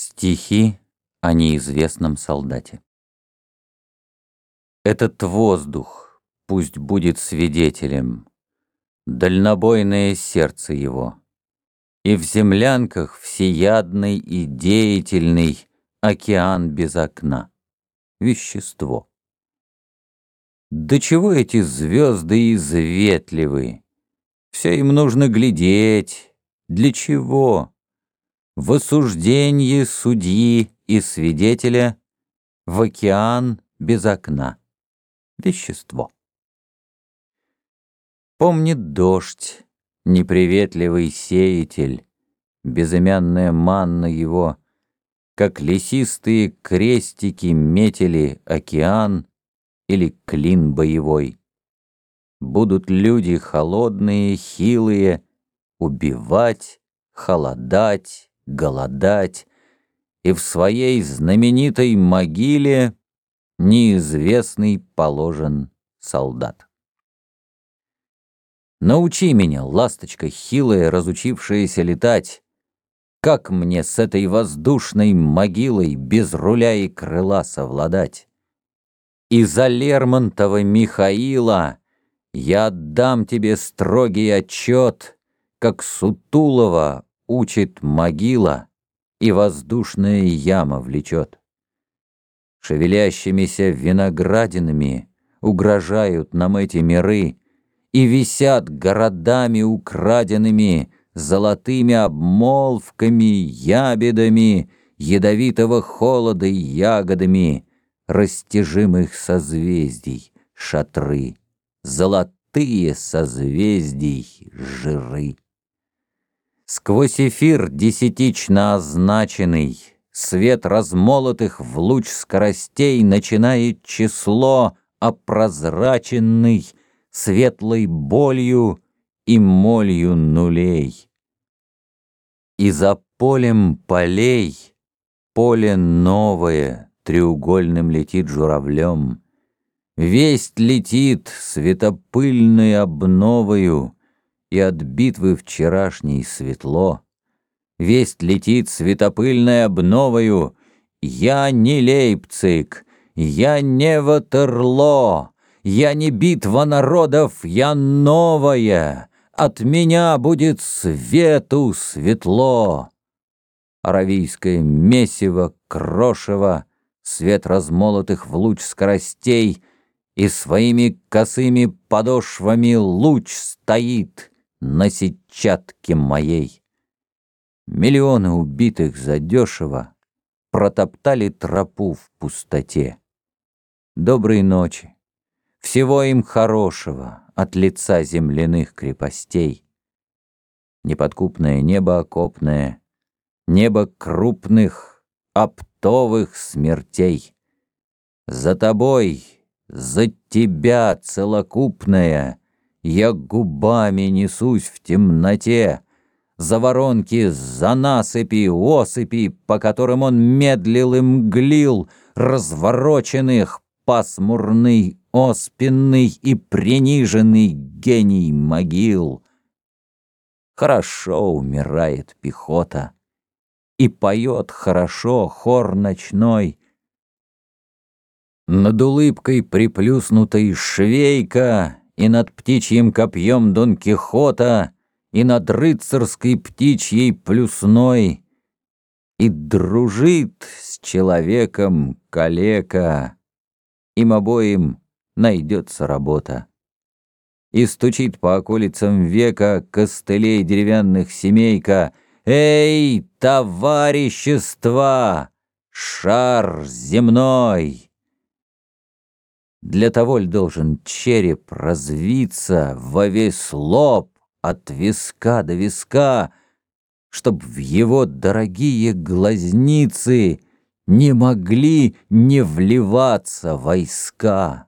Стихи о неизвестном солдате. Этот воздух пусть будет свидетелем, Дальнобойное сердце его, И в землянках всеядный и деятельный Океан без окна, вещество. До чего эти звезды изветливы? Все им нужно глядеть. Для чего? В осуждении судьи и свидетеля в океан без окна. Вещество. Помнит дождь, неприветливый сеятель, безымянная манна его, как лесистые крестики метили океан или клин боевой. Будут люди холодные, хилые, убивать, холодать, голодать, и в своей знаменитой могиле неизвестный положен солдат. Научи меня, ласточка хилая, разучившаяся летать, как мне с этой воздушной могилой без руля и крыла совладать? И за Лермонтова Михаила я отдам тебе строгий отчет, как Сутулова учит могила, и воздушная яма влечет. Шевелящимися виноградинами угрожают нам эти миры, и висят городами украденными, золотыми обмолвками, ябедами, ядовитого холода и ягодами, растяжимых созвездий, шатры, золотые созвездий, жиры. Сквозь эфир десятично означенный, Свет размолотых в луч скоростей Начинает число опрозраченный Светлой болью и молью нулей. И за полем полей Поле новое треугольным летит журавлем. Весть летит светопыльной обновою, и от битвы вчерашней светло. Весть летит светопыльной обновою, я не Лейпциг, я не Ватерло, я не битва народов, я новая, от меня будет свету светло. Аравийское месиво, крошево, свет размолотых в луч скоростей, и своими косыми подошвами луч стоит — на сетчатке моей. Миллионы убитых задешево протоптали тропу в пустоте. Доброй ночи, всего им хорошего от лица земляных крепостей. Неподкупное небо окопное, небо крупных, оптовых смертей. За тобой, за тебя целокупная — я губами несусь в темноте, За воронки, за насыпи, осыпи, По которым он медлил и мглил, Развороченных, пасмурный, оспенный И приниженный гений могил. Хорошо умирает пехота, И поет хорошо хор ночной, над улыбкой приплюснутой швейка и над птичьим копьем Дон Кихота, и над рыцарской птичьей плюсной, и дружит с человеком калека, им обоим найдется работа. И стучит по околицам века костылей деревянных семейка «Эй, товарищества! Шар земной!» Для того ли должен череп развиться во весь лоб от виска до виска, Чтоб в его дорогие глазницы не могли не вливаться войска?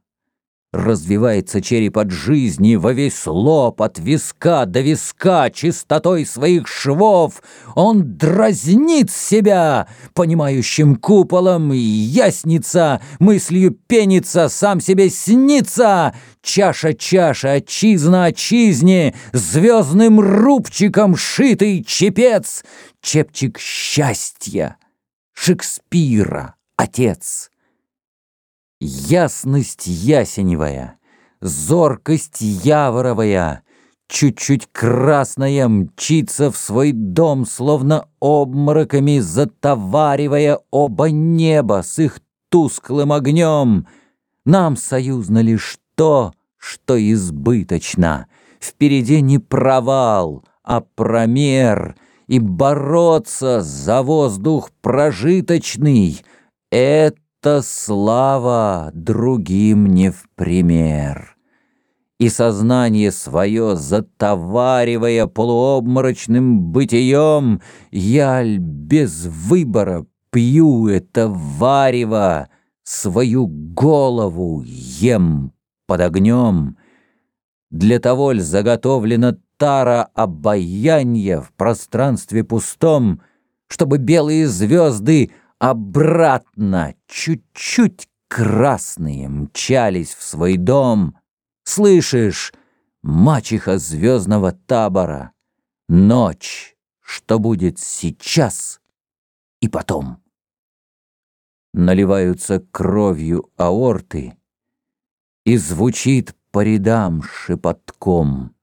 Развивается череп от жизни во весь лоб, от виска до виска, чистотой своих швов. Он дразнит себя, понимающим куполом, ясница, мыслью пенится, сам себе снится. Чаша-чаша, отчизна отчизне, звездным рубчиком шитый чепец, чепчик счастья. Шекспира, отец. Ясность ясеневая, зоркость яворовая, Чуть-чуть красная мчится в свой дом, Словно обмороками затоваривая Оба неба с их тусклым огнем. Нам союзно лишь то, что избыточно. Впереди не провал, а промер, И бороться за воздух прожиточный — Это слава другим не в пример и сознание свое затоваривая полуобморочным бытием, яль без выбора пью это варево, свою голову ем под огнем. Для того ль заготовлена тара обаяния в пространстве пустом, чтобы белые звезды обратно, чуть-чуть красные, мчались в свой дом — Слышишь, мачеха звездного табора, Ночь, что будет сейчас и потом. Наливаются кровью аорты, И звучит по рядам шепотком.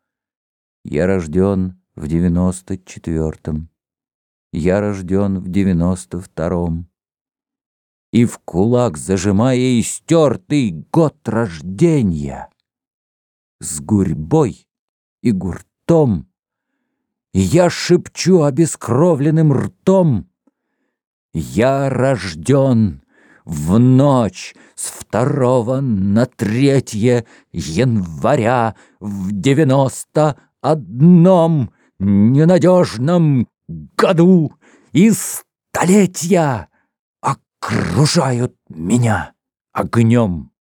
Я рожден в девяносто четвертом, Я рожден в девяносто втором. И в кулак зажимая истертый год рождения, с гурьбой и гуртом. Я шепчу обескровленным ртом, Я рожден в ночь с второго на третье января в девяносто одном ненадежном году, и столетия окружают меня огнем.